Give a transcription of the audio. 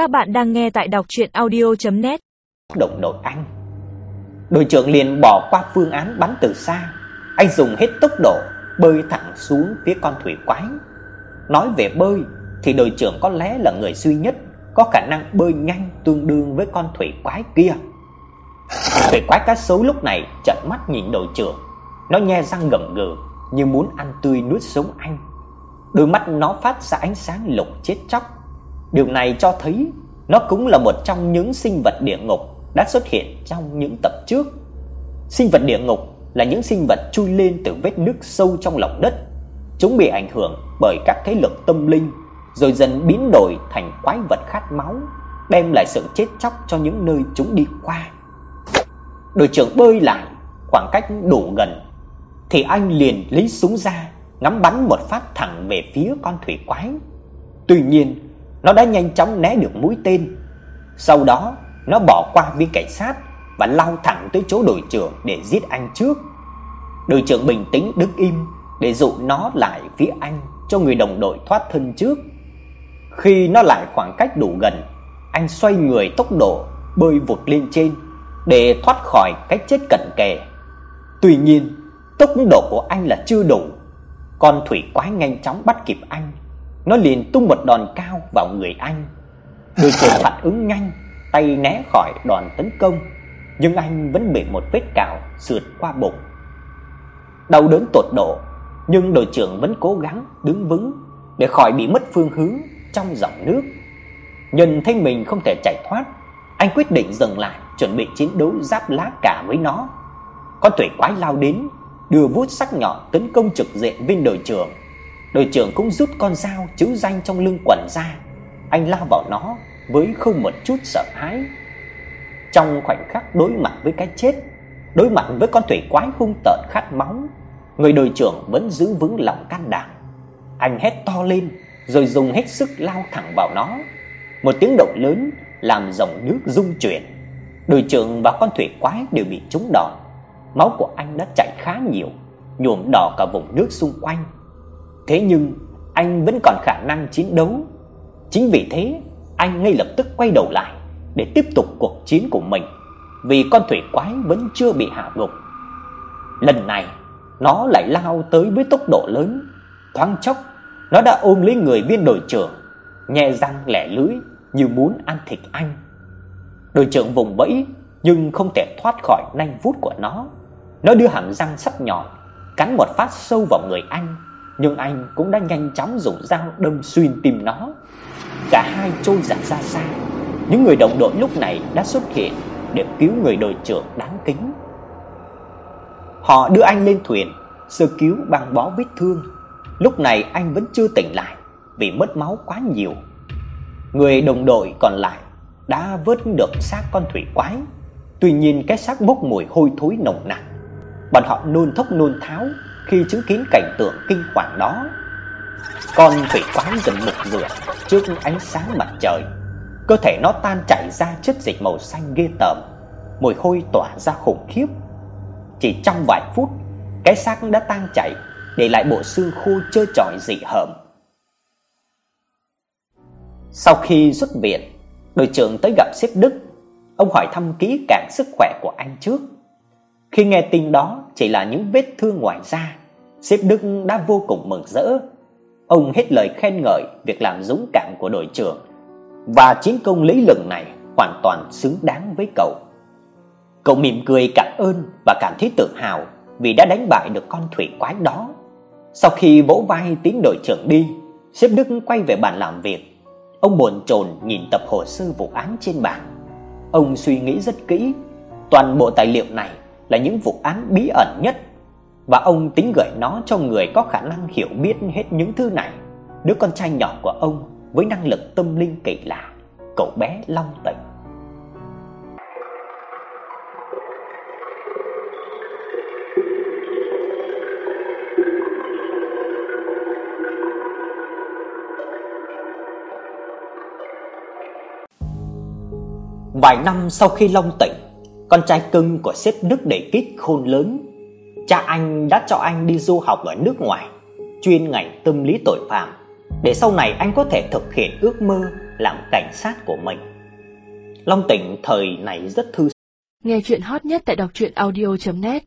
Các bạn đang nghe tại đọc audio net Động đội anh. Đội trưởng liền bỏ qua phương án bắn từ xa, anh dùng hết tốc độ bơi thẳng xuống phía con thủy quái. Nói về bơi thì đội trưởng có lẽ là người duy nhất có khả năng bơi nhanh tương đương với con thủy quái kia. Thủy quái cá sấu lúc này trợn mắt nhìn đội trưởng, nó nhe răng gầm gừ như muốn ăn tươi nuốt sống anh. Đôi mắt nó phát ra ánh sáng lục chết chóc. Điều này cho thấy nó cũng là một trong những sinh vật địa ngục đã xuất hiện trong những tập trước. Sinh vật địa ngục là những sinh vật chui lên từ vết nứt sâu trong lòng đất. Chúng bị ảnh hưởng bởi các thế lực tâm linh rồi dần biến đổi thành quái vật khát máu, đem lại sự chết chóc cho những nơi chúng đi qua. Đội trưởng bơi lại khoảng cách đủ gần thì anh liền lấy súng ra, ngắm bắn một phát thẳng về phía con thủy quái. Tuy nhiên, nó đã nhanh chóng né được mũi tên. Sau đó, nó bỏ qua viên cảnh sát và lao thẳng tới chỗ đội trưởng để giết anh trước. Đội trưởng bình tĩnh đứng im để dụ nó lại phía anh cho người đồng đội thoát thân trước. Khi nó lại khoảng cách đủ gần, anh xoay người tốc độ bơi vụt lên trên để thoát khỏi cái chết cận kề. Tuy nhiên, tốc độ của anh là chưa đủ. Con thủy quái nhanh chóng bắt kịp anh, nó liền tung một đòn cao vào người anh. Đội trưởng phản ứng nhanh, tay né khỏi đòn tấn công, nhưng anh vẫn bị một vết cào sượt qua bụng. Đau đớn tột độ, nhưng đội trưởng vẫn cố gắng đứng vững để khỏi bị mất phương hướng trong dòng nước. Nhân thấy mình không thể chạy thoát, anh quyết định dừng lại, chuẩn bị chiến đấu giáp lá cả với nó. Con thủy quái lao đến, đưa vuốt sắc nhọn tấn công trực diện bên đội trưởng. Đội trưởng cũng rút con dao chữ danh trong lưng quần ra, anh lao vào nó với không một chút sợ hãi. Trong khoảnh khắc đối mặt với cái chết, đối mặt với con thủy quái hung tợn khát máu, người đội trưởng vẫn giữ vững lòng can đảm. Anh hét to lên, rồi dùng hết sức lao thẳng vào nó. Một tiếng động lớn làm dòng nước rung chuyển. Đội trưởng và con thủy quái đều bị trúng đòn. Máu của anh đã chảy khá nhiều, nhuộm đỏ cả vùng nước xung quanh. Thế nhưng anh vẫn còn khả năng chiến đấu. Chính vì thế, anh ngay lập tức quay đầu lại để tiếp tục cuộc chiến của mình, vì con thủy quái vẫn chưa bị hạ gục. Lần này, nó lại lao tới với tốc độ lớn, thoáng chốc nó đã ôm lấy người viên đội trưởng, nhè răng lẻ lưỡi như muốn ăn thịt anh. Đội trưởng vùng vẫy nhưng không thể thoát khỏi nanh vuốt của nó. Nó đưa hàm răng sắc nhọn cắn một phát sâu vào người anh, nhưng anh cũng đã nhanh chóng dùng dao đâm xuyên tim nó. Cả hai trôi dạt ra xa. Những người đồng đội lúc này đã xuất hiện để cứu người đội trưởng đáng kính. Họ đưa anh lên thuyền, sơ cứu băng bó vết thương. Lúc này anh vẫn chưa tỉnh lại vì mất máu quá nhiều. Người đồng đội còn lại đã vớt được xác con thủy quái. Tuy nhiên cái xác bốc mùi hôi thối nồng nặc. Bọn họ nôn thốc nôn tháo khi chứng kiến cảnh tượng kinh hoàng đó. Con quỷ quái dần mục rửa trước ánh sáng mặt trời. Cơ thể nó tan chảy ra chất dịch màu xanh ghê tởm, mùi hôi tỏa ra khủng khiếp. Chỉ trong vài phút, cái xác đã tan chảy, để lại bộ xương khô trơ trọi dị hợm. Sau khi xuất viện, đội trưởng tới gặp sếp Đức. Ông hỏi thăm kỹ càng sức khỏe của anh trước. Khi nghe tin đó chỉ là những vết thương ngoài da, sếp Đức đã vô cùng mừng rỡ. Ông hết lời khen ngợi việc làm dũng cảm của đội trưởng và chiến công lý lừng này hoàn toàn xứng đáng với cậu. Cậu mỉm cười cảm ơn và cảm thấy tự hào vì đã đánh bại được con thủy quái đó. Sau khi vỗ vai tiến đội trưởng đi, sếp Đức quay về bàn làm việc. Ông bồn chồn nhìn tập hồ sơ vụ án trên bàn. Ông suy nghĩ rất kỹ, toàn bộ tài liệu này là những vụ án bí ẩn nhất và ông tính gửi nó cho người có khả năng hiểu biết hết những thứ này. Đứa con trai nhỏ của ông với năng lực tâm linh kỳ lạ, cậu bé Long Tịnh. Vài năm sau khi Long Tịnh con trai cưng của sếp Đức để kít khôn lớn. Cha anh đã cho anh đi du học ở nước ngoài, chuyên ngành tâm lý tội phạm, để sau này anh có thể thực hiện ước mơ làm cảnh sát của mình. Long Tỉnh thời này rất thư Nghe chuyện hot nhất tại đọc truyện audio net